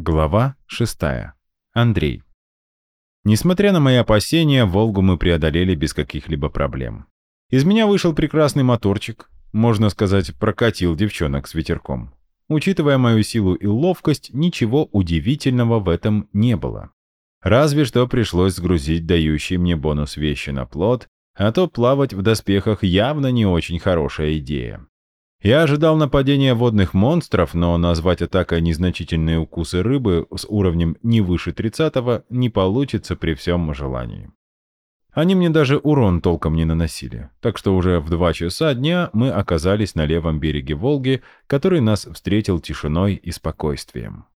Глава 6. Андрей. Несмотря на мои опасения, Волгу мы преодолели без каких-либо проблем. Из меня вышел прекрасный моторчик, можно сказать, прокатил девчонок с ветерком. Учитывая мою силу и ловкость, ничего удивительного в этом не было. Разве что пришлось сгрузить дающий мне бонус вещи на плот, а то плавать в доспехах явно не очень хорошая идея. Я ожидал нападения водных монстров, но назвать атакой незначительные укусы рыбы с уровнем не выше 30 не получится при всем желании. Они мне даже урон толком не наносили, так что уже в 2 часа дня мы оказались на левом береге Волги, который нас встретил тишиной и спокойствием.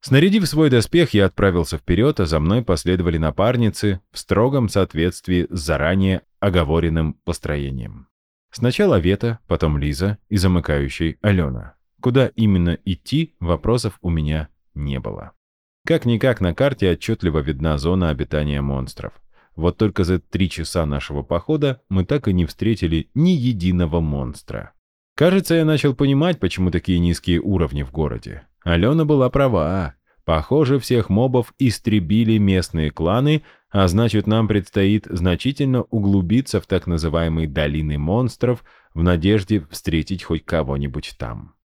Снарядив свой доспех, я отправился вперед, а за мной последовали напарницы в строгом соответствии с заранее оговоренным построением. Сначала Вета, потом Лиза и замыкающий Алена. Куда именно идти, вопросов у меня не было. Как-никак на карте отчетливо видна зона обитания монстров. Вот только за три часа нашего похода мы так и не встретили ни единого монстра. Кажется, я начал понимать, почему такие низкие уровни в городе. Алена была права. Похоже, всех мобов истребили местные кланы, а значит, нам предстоит значительно углубиться в так называемые долины монстров в надежде встретить хоть кого-нибудь там.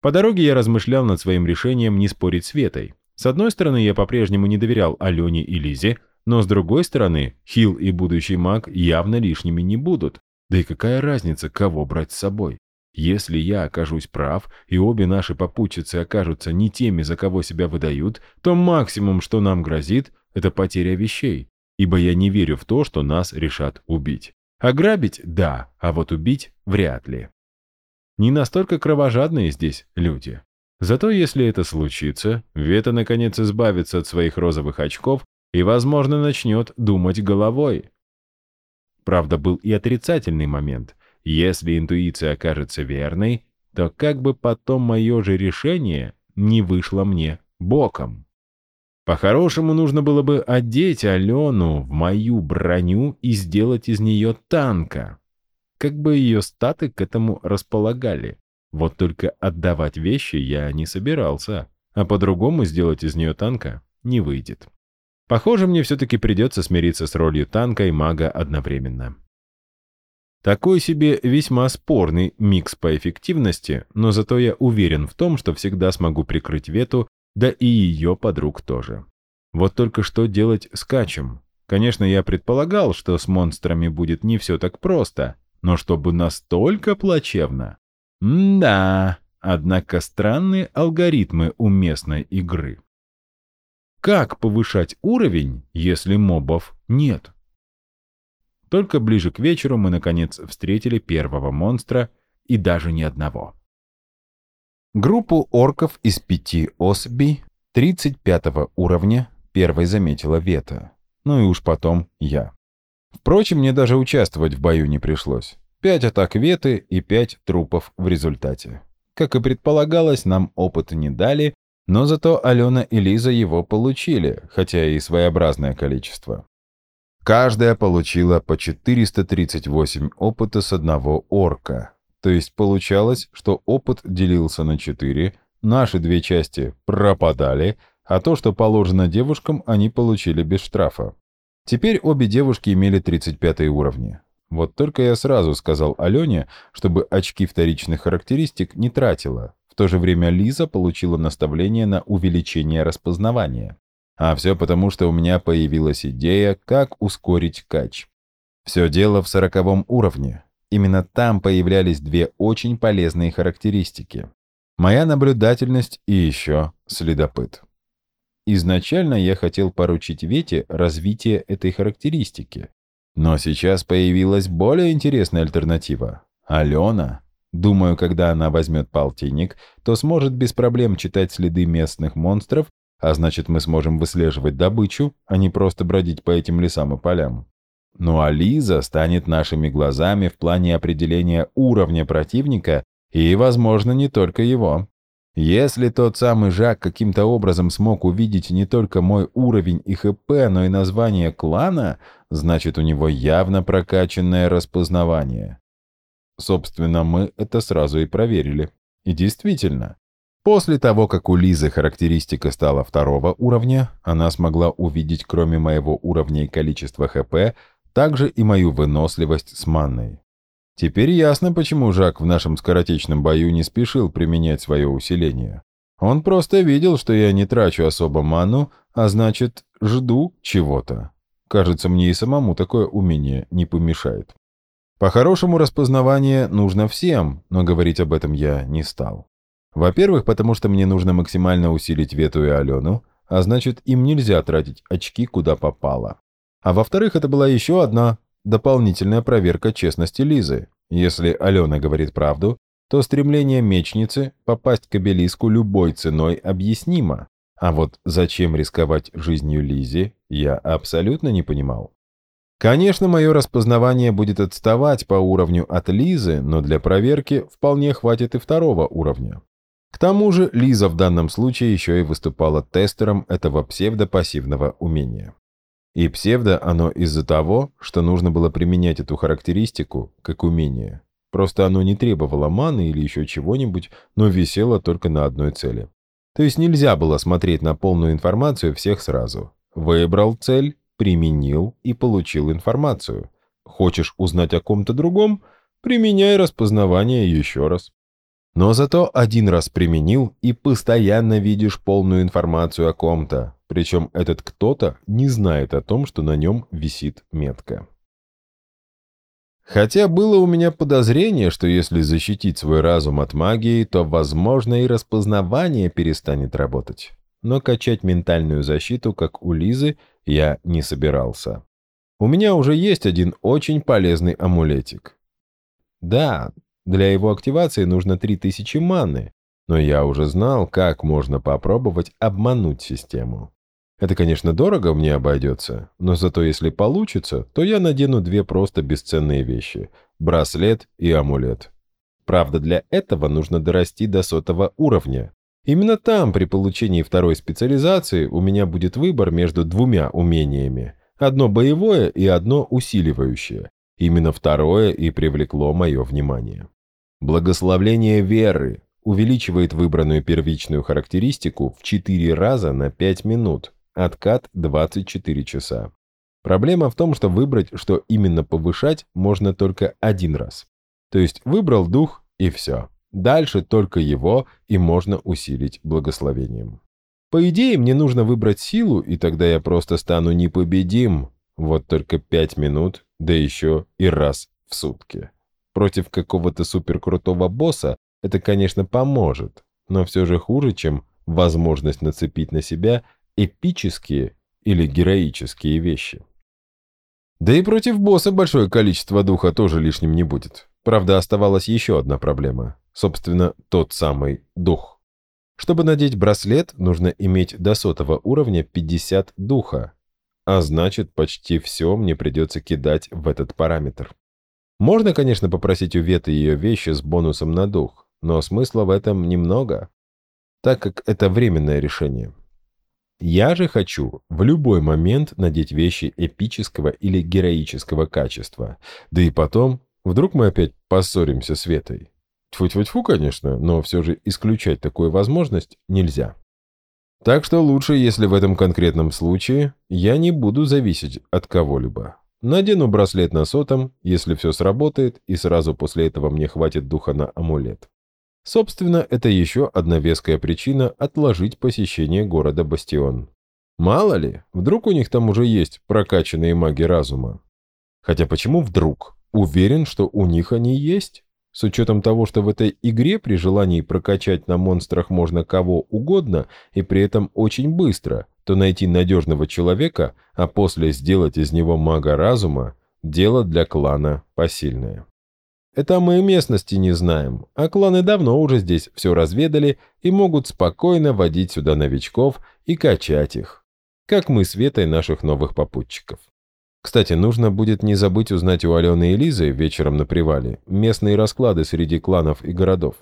По дороге я размышлял над своим решением не спорить с Ветой. С одной стороны, я по-прежнему не доверял Алене и Лизе, но с другой стороны, Хил и будущий маг явно лишними не будут. Да и какая разница, кого брать с собой? Если я окажусь прав, и обе наши попутчицы окажутся не теми, за кого себя выдают, то максимум, что нам грозит, это потеря вещей, ибо я не верю в то, что нас решат убить. Ограбить – да, а вот убить – вряд ли. Не настолько кровожадные здесь люди. Зато если это случится, Вета наконец избавится от своих розовых очков и, возможно, начнет думать головой. Правда, был и отрицательный момент. Если интуиция окажется верной, то как бы потом мое же решение не вышло мне боком. По-хорошему нужно было бы одеть Алену в мою броню и сделать из нее танка. Как бы ее статы к этому располагали. Вот только отдавать вещи я не собирался, а по-другому сделать из нее танка не выйдет. Похоже, мне все-таки придется смириться с ролью танка и мага одновременно. Такой себе весьма спорный микс по эффективности, но зато я уверен в том, что всегда смогу прикрыть Вету, да и ее подруг тоже. Вот только что делать с Качем? Конечно, я предполагал, что с монстрами будет не все так просто, но чтобы настолько плачевно? М-да, однако странные алгоритмы у местной игры. Как повышать уровень, если мобов нет? Только ближе к вечеру мы, наконец, встретили первого монстра, и даже не одного. Группу орков из пяти особей 35 уровня первой заметила Вета. Ну и уж потом я. Впрочем, мне даже участвовать в бою не пришлось. Пять атак Веты и пять трупов в результате. Как и предполагалось, нам опыта не дали, но зато Алена и Лиза его получили, хотя и своеобразное количество. Каждая получила по 438 опыта с одного орка. То есть получалось, что опыт делился на 4, наши две части пропадали, а то, что положено девушкам, они получили без штрафа. Теперь обе девушки имели 35 уровни. Вот только я сразу сказал Алене, чтобы очки вторичных характеристик не тратила. В то же время Лиза получила наставление на увеличение распознавания. А все потому, что у меня появилась идея, как ускорить кач. Все дело в сороковом уровне. Именно там появлялись две очень полезные характеристики. Моя наблюдательность и еще следопыт. Изначально я хотел поручить Вете развитие этой характеристики. Но сейчас появилась более интересная альтернатива. Алена. Думаю, когда она возьмет полтинник, то сможет без проблем читать следы местных монстров а значит, мы сможем выслеживать добычу, а не просто бродить по этим лесам и полям. Ну а Лиза станет нашими глазами в плане определения уровня противника и, возможно, не только его. Если тот самый Жак каким-то образом смог увидеть не только мой уровень и ХП, но и название клана, значит, у него явно прокачанное распознавание. Собственно, мы это сразу и проверили. И действительно, После того, как у Лизы характеристика стала второго уровня, она смогла увидеть кроме моего уровня и количества ХП, также и мою выносливость с манной. Теперь ясно, почему Жак в нашем скоротечном бою не спешил применять свое усиление. Он просто видел, что я не трачу особо ману, а значит, жду чего-то. Кажется, мне и самому такое умение не помешает. По-хорошему, распознавание нужно всем, но говорить об этом я не стал. Во-первых, потому что мне нужно максимально усилить Вету и Алену, а значит, им нельзя тратить очки куда попало. А во-вторых, это была еще одна дополнительная проверка честности Лизы. Если Алена говорит правду, то стремление мечницы попасть к обелиску любой ценой объяснимо. А вот зачем рисковать жизнью Лизи, я абсолютно не понимал. Конечно, мое распознавание будет отставать по уровню от Лизы, но для проверки вполне хватит и второго уровня. К тому же Лиза в данном случае еще и выступала тестером этого псевдопассивного умения. И псевдо оно из-за того, что нужно было применять эту характеристику как умение. Просто оно не требовало маны или еще чего-нибудь, но висело только на одной цели. То есть нельзя было смотреть на полную информацию всех сразу. Выбрал цель, применил и получил информацию. Хочешь узнать о ком-то другом? Применяй распознавание еще раз. Но зато один раз применил и постоянно видишь полную информацию о ком-то. Причем этот кто-то не знает о том, что на нем висит метка. Хотя было у меня подозрение, что если защитить свой разум от магии, то, возможно, и распознавание перестанет работать. Но качать ментальную защиту, как у Лизы, я не собирался. У меня уже есть один очень полезный амулетик. Да, для его активации нужно 3000 маны, но я уже знал, как можно попробовать обмануть систему. Это, конечно, дорого мне обойдется, но зато если получится, то я надену две просто бесценные вещи – браслет и амулет. Правда, для этого нужно дорасти до сотого уровня. Именно там, при получении второй специализации, у меня будет выбор между двумя умениями. Одно боевое и одно усиливающее. Именно второе и привлекло мое внимание. Благословление веры увеличивает выбранную первичную характеристику в 4 раза на 5 минут, откат 24 часа. Проблема в том, что выбрать, что именно повышать, можно только один раз. То есть выбрал дух и все. Дальше только его и можно усилить благословением. По идее, мне нужно выбрать силу, и тогда я просто стану непобедим. Вот только 5 минут, да еще и раз в сутки. Против какого-то суперкрутого босса это, конечно, поможет, но все же хуже, чем возможность нацепить на себя эпические или героические вещи. Да и против босса большое количество духа тоже лишним не будет. Правда, оставалась еще одна проблема. Собственно, тот самый дух. Чтобы надеть браслет, нужно иметь до сотого уровня 50 духа. А значит, почти все мне придется кидать в этот параметр. Можно, конечно, попросить у Веты ее вещи с бонусом на дух, но смысла в этом немного, так как это временное решение. Я же хочу в любой момент надеть вещи эпического или героического качества. Да и потом, вдруг мы опять поссоримся с Ветой. Тьфу-тьфу-тьфу, конечно, но все же исключать такую возможность нельзя. Так что лучше, если в этом конкретном случае я не буду зависеть от кого-либо. Надену браслет на сотом, если все сработает, и сразу после этого мне хватит духа на амулет. Собственно, это еще одна веская причина отложить посещение города Бастион. Мало ли, вдруг у них там уже есть прокачанные маги разума. Хотя почему вдруг? Уверен, что у них они есть. С учетом того, что в этой игре при желании прокачать на монстрах можно кого угодно, и при этом очень быстро, то найти надежного человека, а после сделать из него мага разума – дело для клана посильное. Это мы местности не знаем, а кланы давно уже здесь все разведали и могут спокойно водить сюда новичков и качать их. Как мы с Ветой наших новых попутчиков. Кстати, нужно будет не забыть узнать у Алены и Лизы вечером на привале местные расклады среди кланов и городов.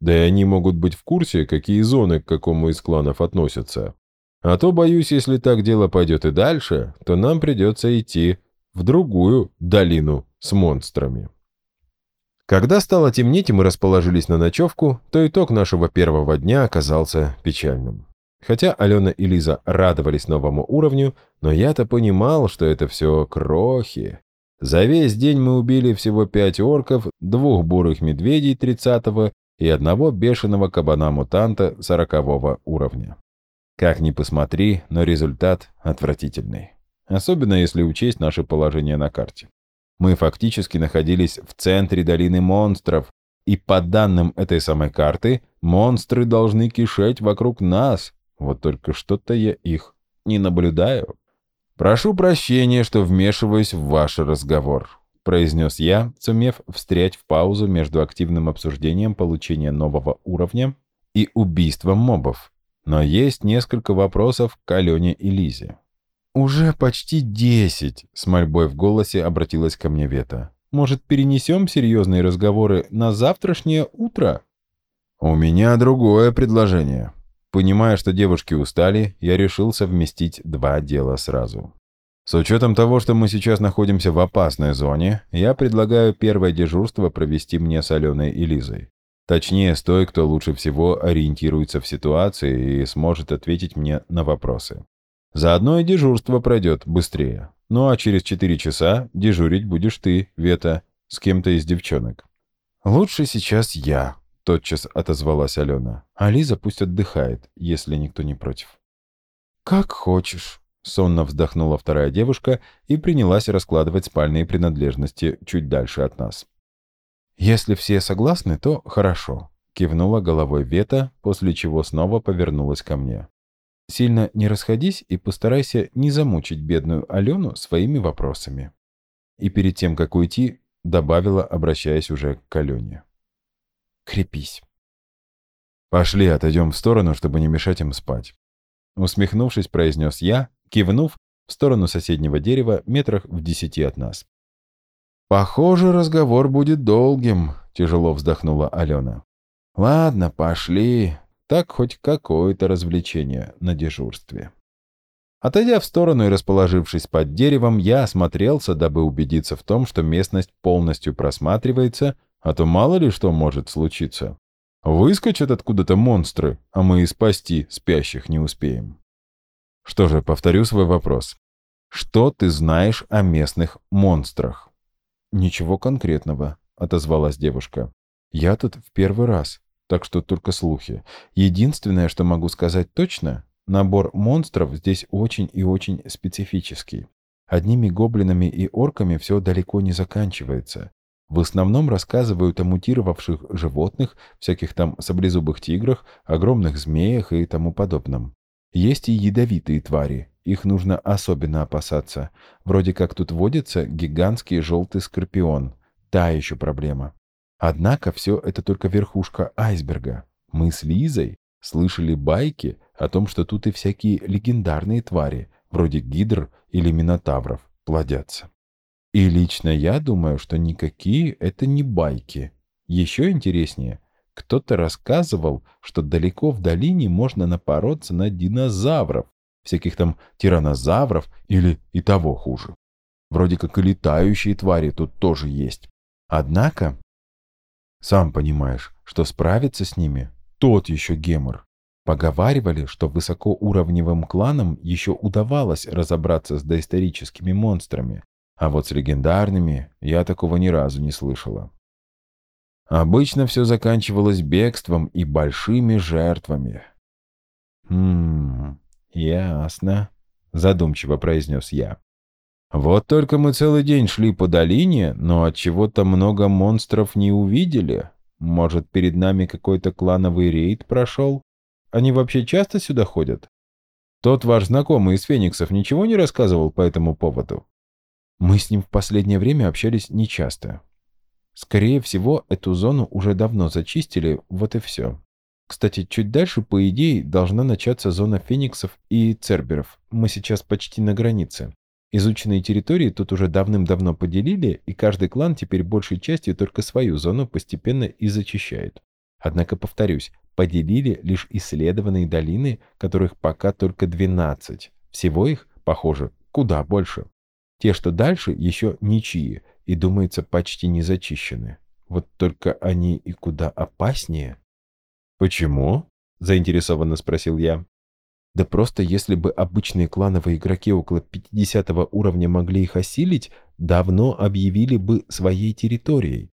Да и они могут быть в курсе, какие зоны к какому из кланов относятся. А то, боюсь, если так дело пойдет и дальше, то нам придется идти в другую долину с монстрами. Когда стало темнеть и мы расположились на ночевку, то итог нашего первого дня оказался печальным. Хотя Алена и Лиза радовались новому уровню, но я-то понимал, что это все крохи. За весь день мы убили всего пять орков, двух бурых медведей 30 и одного бешеного кабана-мутанта 40 уровня. Как ни посмотри, но результат отвратительный. Особенно если учесть наше положение на карте. Мы фактически находились в центре долины монстров, и по данным этой самой карты, монстры должны кишеть вокруг нас, вот только что-то я их не наблюдаю. «Прошу прощения, что вмешиваюсь в ваш разговор», — произнес я, сумев встрять в паузу между активным обсуждением получения нового уровня и убийством мобов. Но есть несколько вопросов к Алене и Лизе. «Уже почти десять», — с мольбой в голосе обратилась ко мне Вета. «Может, перенесем серьезные разговоры на завтрашнее утро?» «У меня другое предложение», Понимая, что девушки устали, я решил совместить два дела сразу. С учетом того, что мы сейчас находимся в опасной зоне, я предлагаю первое дежурство провести мне с Аленой и Лизой. Точнее, с той, кто лучше всего ориентируется в ситуации и сможет ответить мне на вопросы. Заодно и дежурство пройдет быстрее. Ну а через 4 часа дежурить будешь ты, Вета, с кем-то из девчонок. Лучше сейчас я, Тотчас отозвалась Алена. А Лиза пусть отдыхает, если никто не против. «Как хочешь», — сонно вздохнула вторая девушка и принялась раскладывать спальные принадлежности чуть дальше от нас. «Если все согласны, то хорошо», — кивнула головой Вета, после чего снова повернулась ко мне. «Сильно не расходись и постарайся не замучить бедную Алену своими вопросами». И перед тем, как уйти, добавила, обращаясь уже к Алене крепись. «Пошли, отойдем в сторону, чтобы не мешать им спать». Усмехнувшись, произнес я, кивнув в сторону соседнего дерева метрах в десяти от нас. «Похоже, разговор будет долгим», — тяжело вздохнула Алена. «Ладно, пошли. Так хоть какое-то развлечение на дежурстве». Отойдя в сторону и расположившись под деревом, я осмотрелся, дабы убедиться в том, что местность полностью просматривается а то мало ли что может случиться. Выскочат откуда-то монстры, а мы и спасти спящих не успеем. Что же, повторю свой вопрос. Что ты знаешь о местных монстрах? Ничего конкретного, отозвалась девушка. Я тут в первый раз, так что только слухи. Единственное, что могу сказать точно, набор монстров здесь очень и очень специфический. Одними гоблинами и орками все далеко не заканчивается. В основном рассказывают о мутировавших животных, всяких там саблезубых тиграх, огромных змеях и тому подобном. Есть и ядовитые твари, их нужно особенно опасаться. Вроде как тут водится гигантский желтый скорпион. Та еще проблема. Однако все это только верхушка айсберга. Мы с Лизой слышали байки о том, что тут и всякие легендарные твари, вроде гидр или минотавров, плодятся. И лично я думаю, что никакие это не байки. Еще интереснее, кто-то рассказывал, что далеко в долине можно напороться на динозавров, всяких там тиранозавров или и того хуже. Вроде как и летающие твари тут тоже есть. Однако, сам понимаешь, что справиться с ними тот еще гемор. Поговаривали, что высокоуровневым кланам еще удавалось разобраться с доисторическими монстрами, а вот с легендарными я такого ни разу не слышала. Обычно все заканчивалось бегством и большими жертвами. «Хм, ясно», — задумчиво произнес я. «Вот только мы целый день шли по долине, но от чего то много монстров не увидели. Может, перед нами какой-то клановый рейд прошел? Они вообще часто сюда ходят? Тот ваш знакомый из Фениксов ничего не рассказывал по этому поводу?» Мы с ним в последнее время общались нечасто. Скорее всего, эту зону уже давно зачистили, вот и все. Кстати, чуть дальше, по идее, должна начаться зона фениксов и церберов. Мы сейчас почти на границе. Изученные территории тут уже давным-давно поделили, и каждый клан теперь большей частью только свою зону постепенно и зачищает. Однако, повторюсь, поделили лишь исследованные долины, которых пока только 12. Всего их, похоже, куда больше. Те, что дальше, еще ничьи и, думается, почти не зачищены. Вот только они и куда опаснее. «Почему?» — заинтересованно спросил я. Да просто если бы обычные клановые игроки около 50 уровня могли их осилить, давно объявили бы своей территорией.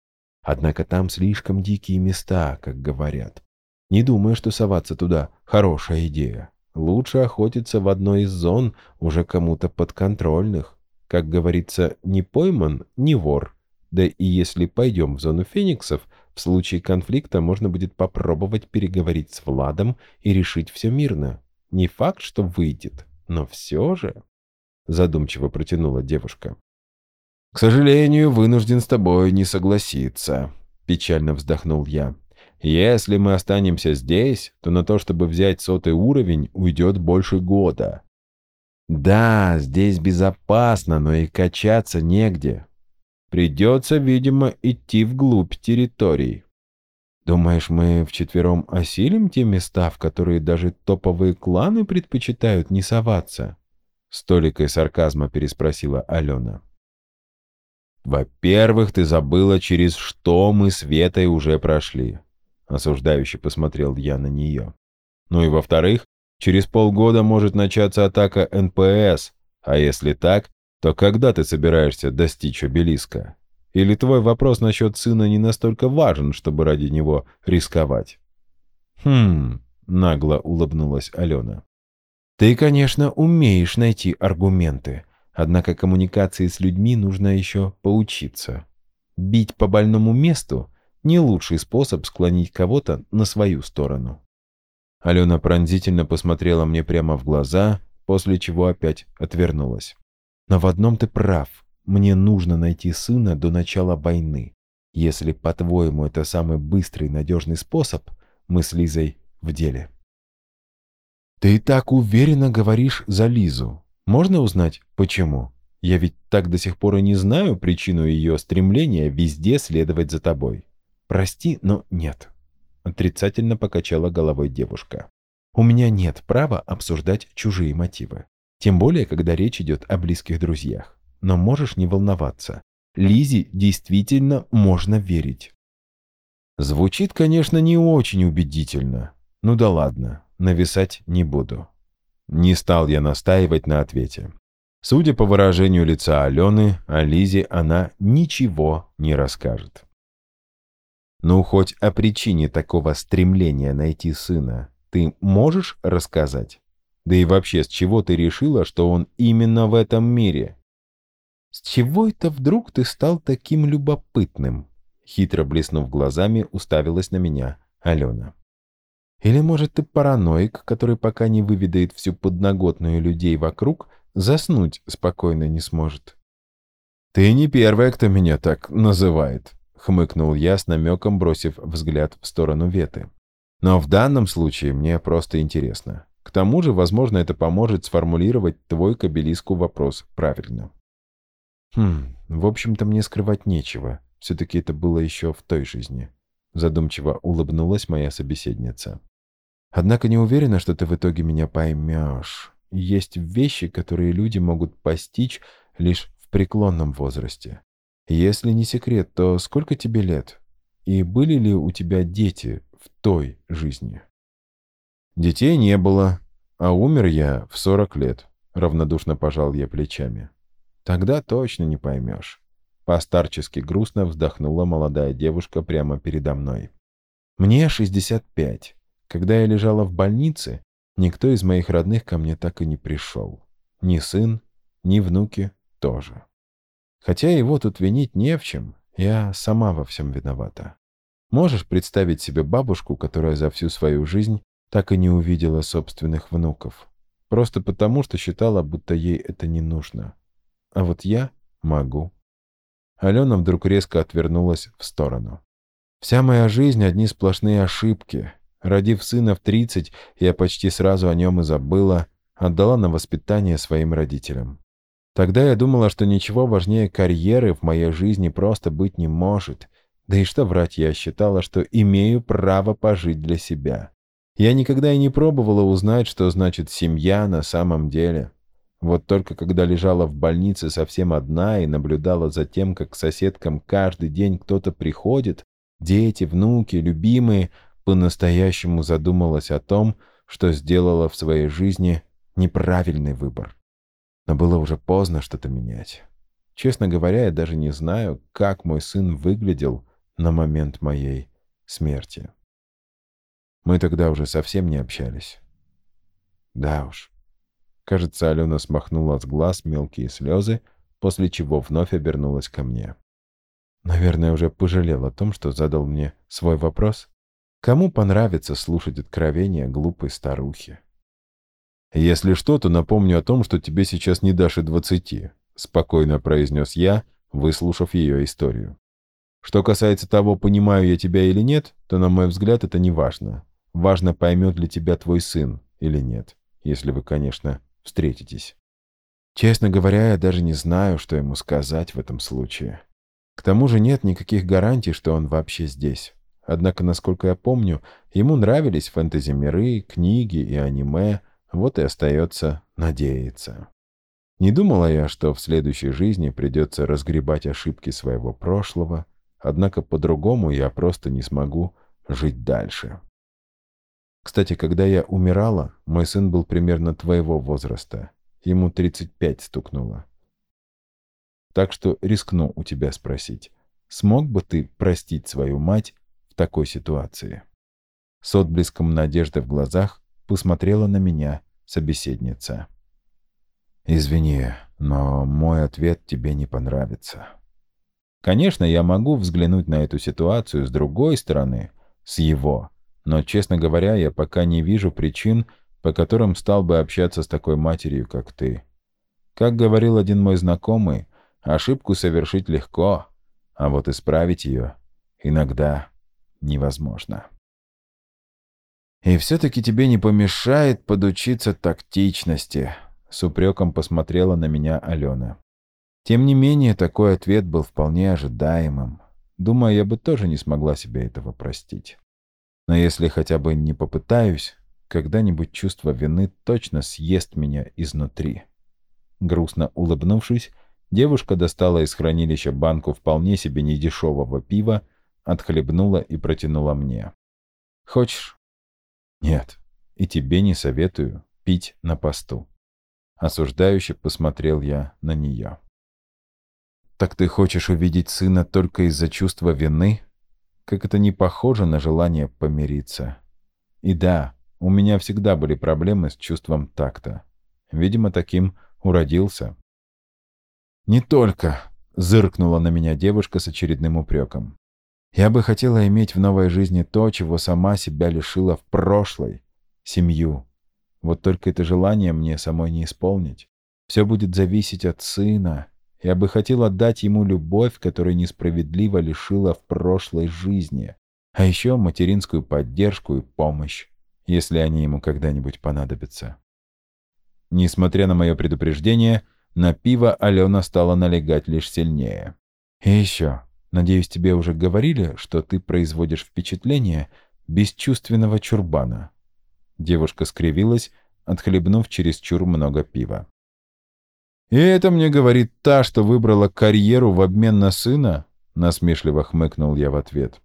Однако там слишком дикие места, как говорят. Не думаю, что соваться туда – хорошая идея. Лучше охотиться в одной из зон, уже кому-то подконтрольных. Как говорится, не пойман, не вор. Да и если пойдем в зону фениксов, в случае конфликта можно будет попробовать переговорить с Владом и решить все мирно. Не факт, что выйдет, но все же...» Задумчиво протянула девушка. «К сожалению, вынужден с тобой не согласиться», — печально вздохнул я. «Если мы останемся здесь, то на то, чтобы взять сотый уровень, уйдет больше года». «Да, здесь безопасно, но и качаться негде. Придется, видимо, идти вглубь территорий». Думаешь, мы вчетвером осилим те места, в которые даже топовые кланы предпочитают не соваться? С толикой сарказма переспросила Алена. «Во-первых, ты забыла, через что мы с Ветой уже прошли», — осуждающе посмотрел я на нее. «Ну и во-вторых, через полгода может начаться атака НПС, а если так, то когда ты собираешься достичь обелиска?» Или твой вопрос насчет сына не настолько важен, чтобы ради него рисковать?» «Хм...» — нагло улыбнулась Алена. «Ты, конечно, умеешь найти аргументы, однако коммуникации с людьми нужно еще поучиться. Бить по больному месту — не лучший способ склонить кого-то на свою сторону». Алена пронзительно посмотрела мне прямо в глаза, после чего опять отвернулась. «Но в одном ты прав. Мне нужно найти сына до начала войны. Если, по-твоему, это самый быстрый и надежный способ, мы с Лизой в деле. Ты так уверенно говоришь за Лизу. Можно узнать, почему? Я ведь так до сих пор и не знаю причину ее стремления везде следовать за тобой. Прости, но нет. Отрицательно покачала головой девушка. У меня нет права обсуждать чужие мотивы. Тем более, когда речь идет о близких друзьях но можешь не волноваться. Лизе действительно можно верить. Звучит, конечно, не очень убедительно. Ну да ладно, нависать не буду. Не стал я настаивать на ответе. Судя по выражению лица Алены, о Лизе она ничего не расскажет. Ну, хоть о причине такого стремления найти сына ты можешь рассказать? Да и вообще, с чего ты решила, что он именно в этом мире? «С чего это вдруг ты стал таким любопытным?» Хитро блеснув глазами, уставилась на меня Алена. «Или, может, ты параноик, который пока не выведает всю подноготную людей вокруг, заснуть спокойно не сможет?» «Ты не первая, кто меня так называет», — хмыкнул я с намеком, бросив взгляд в сторону Веты. «Но в данном случае мне просто интересно. К тому же, возможно, это поможет сформулировать твой к вопрос правильно». Хм, в общем-то мне скрывать нечего. Все-таки это было еще в той жизни. Задумчиво улыбнулась моя собеседница. Однако не уверена, что ты в итоге меня поймешь. Есть вещи, которые люди могут постичь лишь в преклонном возрасте. Если не секрет, то сколько тебе лет? И были ли у тебя дети в той жизни? Детей не было, а умер я в 40 лет. Равнодушно пожал я плечами. Тогда точно не поймешь. Постарчески грустно вздохнула молодая девушка прямо передо мной. Мне 65. Когда я лежала в больнице, никто из моих родных ко мне так и не пришел. Ни сын, ни внуки тоже. Хотя его тут винить не в чем, я сама во всем виновата. Можешь представить себе бабушку, которая за всю свою жизнь так и не увидела собственных внуков? Просто потому, что считала, будто ей это не нужно. А вот я могу. Алена вдруг резко отвернулась в сторону. Вся моя жизнь — одни сплошные ошибки. Родив сына в тридцать, я почти сразу о нем и забыла, отдала на воспитание своим родителям. Тогда я думала, что ничего важнее карьеры в моей жизни просто быть не может. Да и что врать, я считала, что имею право пожить для себя. Я никогда и не пробовала узнать, что значит семья на самом деле. Вот только когда лежала в больнице совсем одна и наблюдала за тем, как к соседкам каждый день кто-то приходит, дети, внуки, любимые, по-настоящему задумалась о том, что сделала в своей жизни неправильный выбор. Но было уже поздно что-то менять. Честно говоря, я даже не знаю, как мой сын выглядел на момент моей смерти. Мы тогда уже совсем не общались. Да уж. Кажется, Алена смахнула с глаз мелкие слезы, после чего вновь обернулась ко мне. Наверное, уже пожалел о том, что задал мне свой вопрос. Кому понравится слушать откровения глупой старухи? «Если что, то напомню о том, что тебе сейчас не дашь и двадцати», — спокойно произнес я, выслушав ее историю. «Что касается того, понимаю я тебя или нет, то, на мой взгляд, это не важно. Важно, поймет ли тебя твой сын или нет, если вы, конечно, встретитесь. Честно говоря, я даже не знаю, что ему сказать в этом случае. К тому же нет никаких гарантий, что он вообще здесь. Однако, насколько я помню, ему нравились фэнтези-миры, книги и аниме, вот и остается надеяться. Не думала я, что в следующей жизни придется разгребать ошибки своего прошлого, однако по-другому я просто не смогу жить дальше. Кстати, когда я умирала, мой сын был примерно твоего возраста. Ему 35 стукнуло. Так что рискну у тебя спросить, смог бы ты простить свою мать в такой ситуации? С отблеском надежды в глазах посмотрела на меня собеседница. «Извини, но мой ответ тебе не понравится». Конечно, я могу взглянуть на эту ситуацию с другой стороны, с его, но, честно говоря, я пока не вижу причин, по которым стал бы общаться с такой матерью, как ты. Как говорил один мой знакомый, ошибку совершить легко, а вот исправить ее иногда невозможно. «И все-таки тебе не помешает подучиться тактичности», — с упреком посмотрела на меня Алена. Тем не менее, такой ответ был вполне ожидаемым. Думаю, я бы тоже не смогла себе этого простить. Но если хотя бы не попытаюсь, когда-нибудь чувство вины точно съест меня изнутри. Грустно улыбнувшись, девушка достала из хранилища банку вполне себе недешевого пива, отхлебнула и протянула мне. «Хочешь?» «Нет, и тебе не советую пить на посту». Осуждающе посмотрел я на нее. «Так ты хочешь увидеть сына только из-за чувства вины?» Как это не похоже на желание помириться. И да, у меня всегда были проблемы с чувством такта. Видимо, таким уродился. «Не только», — зыркнула на меня девушка с очередным упреком. «Я бы хотела иметь в новой жизни то, чего сама себя лишила в прошлой — семью. Вот только это желание мне самой не исполнить. Все будет зависеть от сына, я бы хотел отдать ему любовь, которой несправедливо лишила в прошлой жизни, а еще материнскую поддержку и помощь, если они ему когда-нибудь понадобятся. Несмотря на мое предупреждение, на пиво Алена стала налегать лишь сильнее. И еще, надеюсь, тебе уже говорили, что ты производишь впечатление бесчувственного чурбана. Девушка скривилась, отхлебнув чересчур много пива. «И это мне говорит та, что выбрала карьеру в обмен на сына?» Насмешливо хмыкнул я в ответ.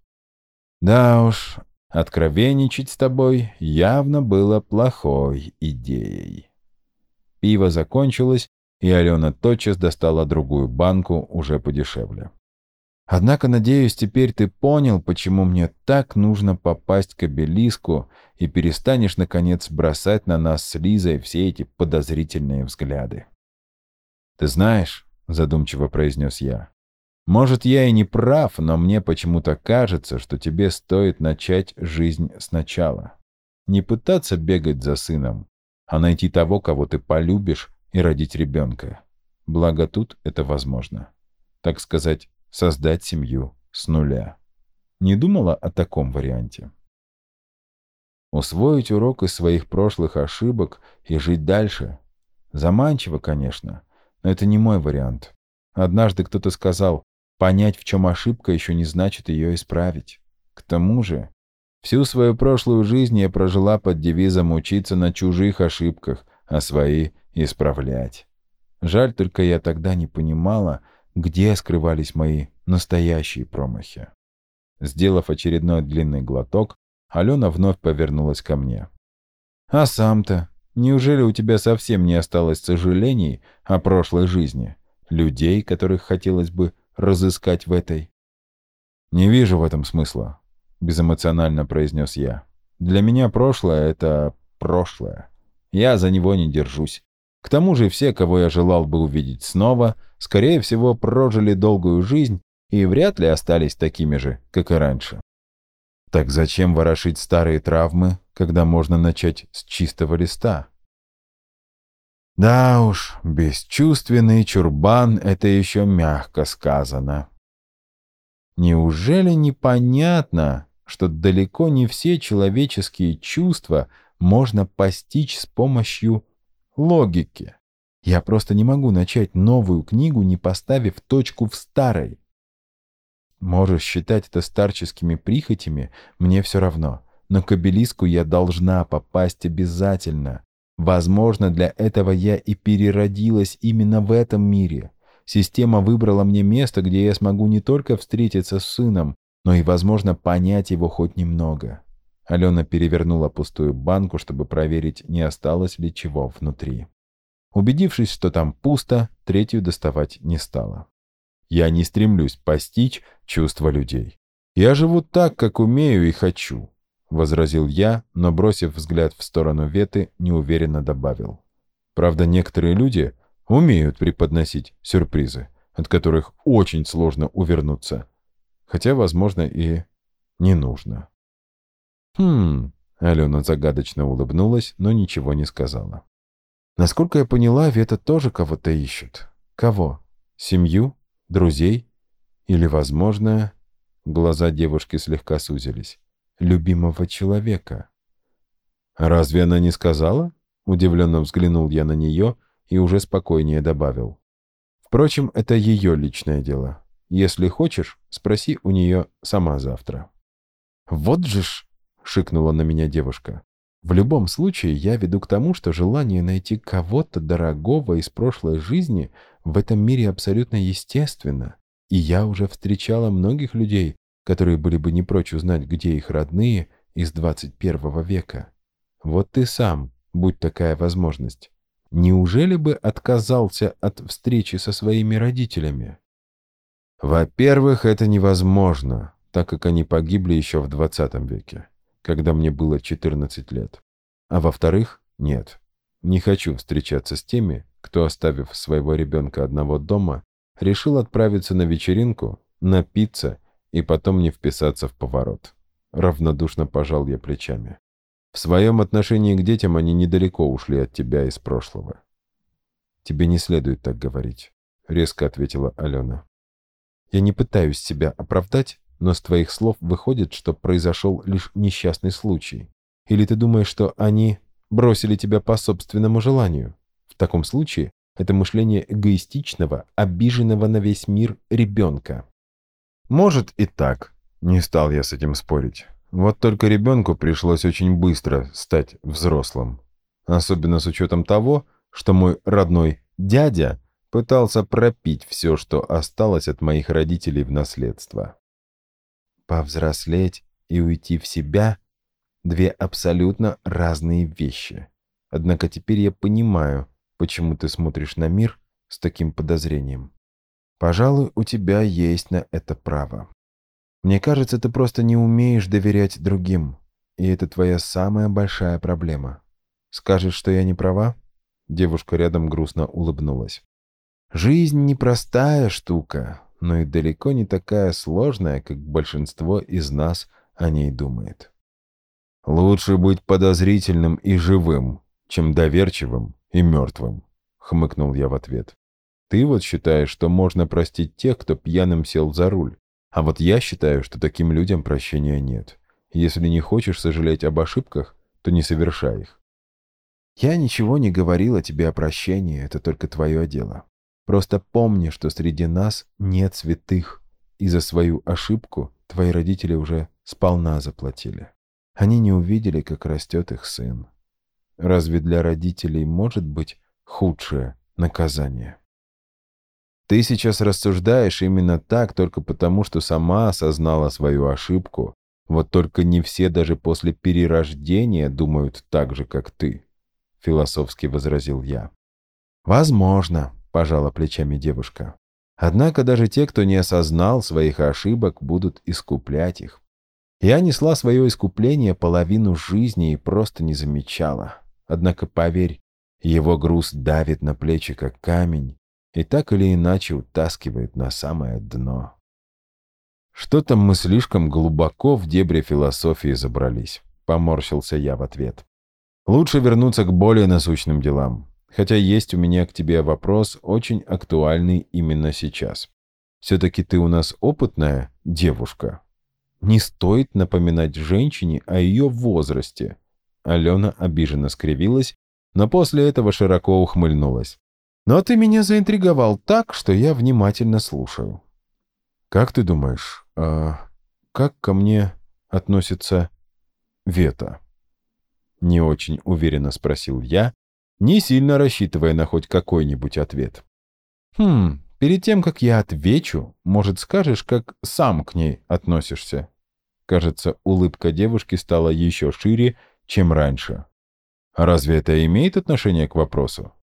«Да уж, откровенничать с тобой явно было плохой идеей». Пиво закончилось, и Алена тотчас достала другую банку, уже подешевле. «Однако, надеюсь, теперь ты понял, почему мне так нужно попасть к обелиску и перестанешь, наконец, бросать на нас с Лизой все эти подозрительные взгляды». «Ты знаешь», — задумчиво произнес я, — «может, я и не прав, но мне почему-то кажется, что тебе стоит начать жизнь сначала. Не пытаться бегать за сыном, а найти того, кого ты полюбишь, и родить ребенка. Благо тут это возможно. Так сказать, создать семью с нуля. Не думала о таком варианте? Усвоить урок из своих прошлых ошибок и жить дальше. Заманчиво, конечно, но это не мой вариант. Однажды кто-то сказал, понять, в чем ошибка, еще не значит ее исправить. К тому же, всю свою прошлую жизнь я прожила под девизом учиться на чужих ошибках, а свои исправлять. Жаль только я тогда не понимала, где скрывались мои настоящие промахи. Сделав очередной длинный глоток, Алена вновь повернулась ко мне. «А сам-то, неужели у тебя совсем не осталось сожалений о прошлой жизни? Людей, которых хотелось бы разыскать в этой?» «Не вижу в этом смысла», — безэмоционально произнес я. «Для меня прошлое — это прошлое. Я за него не держусь. К тому же все, кого я желал бы увидеть снова, скорее всего, прожили долгую жизнь и вряд ли остались такими же, как и раньше. Так зачем ворошить старые травмы, когда можно начать с чистого листа? Да уж, бесчувственный чурбан — это еще мягко сказано. Неужели непонятно, что далеко не все человеческие чувства можно постичь с помощью логики. Я просто не могу начать новую книгу, не поставив точку в старой. Можешь считать это старческими прихотями, мне все равно. Но к обелиску я должна попасть обязательно. Возможно, для этого я и переродилась именно в этом мире. Система выбрала мне место, где я смогу не только встретиться с сыном, но и, возможно, понять его хоть немного. Алена перевернула пустую банку, чтобы проверить, не осталось ли чего внутри. Убедившись, что там пусто, третью доставать не стала. Я не стремлюсь постичь чувства людей. Я живу так, как умею и хочу, — возразил я, но, бросив взгляд в сторону Веты, неуверенно добавил. Правда, некоторые люди умеют преподносить сюрпризы, от которых очень сложно увернуться. Хотя, возможно, и не нужно. «Хм...» — Алена загадочно улыбнулась, но ничего не сказала. «Насколько я поняла, Вета тоже кого-то ищет. Кого? Семью? Друзей? Или, возможно...» Глаза девушки слегка сузились. «Любимого человека». «Разве она не сказала?» Удивленно взглянул я на нее и уже спокойнее добавил. «Впрочем, это ее личное дело. Если хочешь, спроси у нее сама завтра». «Вот же ж!» — шикнула на меня девушка. «В любом случае, я веду к тому, что желание найти кого-то дорогого из прошлой жизни в этом мире абсолютно естественно. И я уже встречала многих людей, которые были бы не прочь узнать, где их родные из 21 века. Вот ты сам, будь такая возможность. Неужели бы отказался от встречи со своими родителями? Во-первых, это невозможно, так как они погибли еще в 20 веке когда мне было 14 лет. А во-вторых, нет, не хочу встречаться с теми, кто, оставив своего ребенка одного дома, решил отправиться на вечеринку, напиться и потом не вписаться в поворот. Равнодушно пожал я плечами. В своем отношении к детям они недалеко ушли от тебя из прошлого. «Тебе не следует так говорить», — резко ответила Алена. «Я не пытаюсь себя оправдать, но с твоих слов выходит, что произошел лишь несчастный случай. Или ты думаешь, что они бросили тебя по собственному желанию? В таком случае это мышление эгоистичного, обиженного на весь мир ребенка. Может и так. Не стал я с этим спорить. Вот только ребенку пришлось очень быстро стать взрослым. Особенно с учетом того, что мой родной дядя пытался пропить все, что осталось от моих родителей в наследство повзрослеть и уйти в себя — две абсолютно разные вещи. Однако теперь я понимаю, почему ты смотришь на мир с таким подозрением. Пожалуй, у тебя есть на это право. Мне кажется, ты просто не умеешь доверять другим, и это твоя самая большая проблема. Скажешь, что я не права?» Девушка рядом грустно улыбнулась. «Жизнь непростая штука, но и далеко не такая сложная, как большинство из нас о ней думает. «Лучше быть подозрительным и живым, чем доверчивым и мертвым», — хмыкнул я в ответ. «Ты вот считаешь, что можно простить тех, кто пьяным сел за руль, а вот я считаю, что таким людям прощения нет. Если не хочешь сожалеть об ошибках, то не совершай их». «Я ничего не говорила тебе о прощении, это только твое дело. Просто помни, что среди нас нет святых, и за свою ошибку твои родители уже сполна заплатили. Они не увидели, как растет их сын. Разве для родителей может быть худшее наказание. Ты сейчас рассуждаешь именно так только потому, что сама осознала свою ошибку. Вот только не все даже после перерождения думают так же, как ты, — философски возразил я. Возможно, — пожала плечами девушка. Однако даже те, кто не осознал своих ошибок, будут искуплять их. Я несла свое искупление половину жизни и просто не замечала. Однако, поверь, его груз давит на плечи, как камень, и так или иначе утаскивает на самое дно. Что-то мы слишком глубоко в дебри философии забрались, поморщился я в ответ. Лучше вернуться к более насущным делам. Хотя есть у меня к тебе вопрос, очень актуальный именно сейчас. Все-таки ты у нас опытная девушка. Не стоит напоминать женщине о ее возрасте. Алена обиженно скривилась, но после этого широко ухмыльнулась. «Но ты меня заинтриговал так, что я внимательно слушаю». «Как ты думаешь, а как ко мне относится Вета?» Не очень уверенно спросил я, не сильно рассчитывая на хоть какой-нибудь ответ. «Хм, перед тем, как я отвечу, может, скажешь, как сам к ней относишься?» Кажется, улыбка девушки стала еще шире, чем раньше. разве это имеет отношение к вопросу?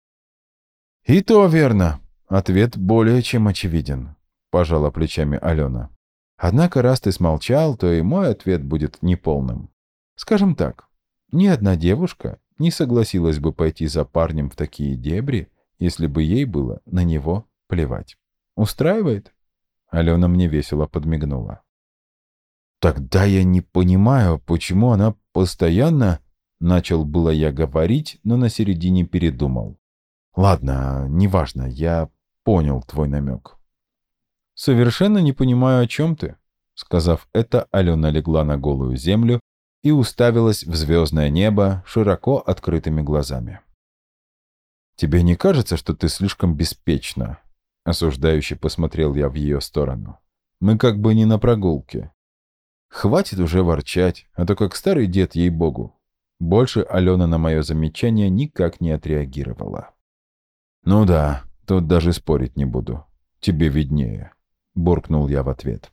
«И то верно. Ответ более чем очевиден», — пожала плечами Алена. «Однако, раз ты смолчал, то и мой ответ будет неполным. Скажем так, ни одна девушка не согласилась бы пойти за парнем в такие дебри, если бы ей было на него плевать. Устраивает? Алена мне весело подмигнула. Тогда я не понимаю, почему она постоянно... Начал было я говорить, но на середине передумал. Ладно, неважно, я понял твой намек. Совершенно не понимаю, о чем ты. Сказав это, Алена легла на голую землю и уставилась в звездное небо широко открытыми глазами. «Тебе не кажется, что ты слишком беспечна?» Осуждающе посмотрел я в ее сторону. «Мы как бы не на прогулке. Хватит уже ворчать, а то как старый дед, ей-богу». Больше Алена на мое замечание никак не отреагировала. «Ну да, тут даже спорить не буду. Тебе виднее», — буркнул я в ответ.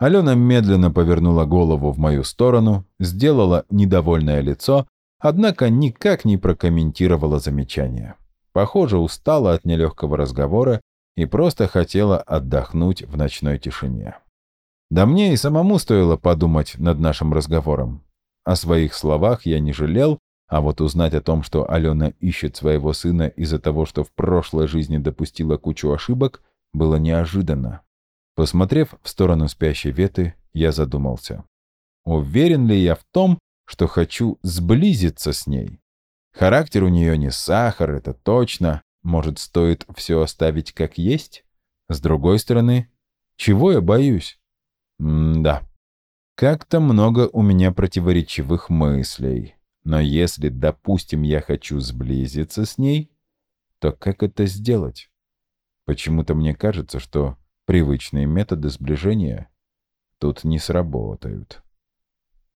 Алена медленно повернула голову в мою сторону, сделала недовольное лицо, однако никак не прокомментировала замечание. Похоже, устала от нелегкого разговора и просто хотела отдохнуть в ночной тишине. Да мне и самому стоило подумать над нашим разговором. О своих словах я не жалел, а вот узнать о том, что Алена ищет своего сына из-за того, что в прошлой жизни допустила кучу ошибок, было неожиданно. Посмотрев в сторону спящей Веты, я задумался. Уверен ли я в том, что хочу сблизиться с ней? Характер у нее не сахар, это точно. Может, стоит все оставить как есть? С другой стороны, чего я боюсь? М-да. Как-то много у меня противоречивых мыслей. Но если, допустим, я хочу сблизиться с ней, то как это сделать? Почему-то мне кажется, что Привычные методы сближения тут не сработают.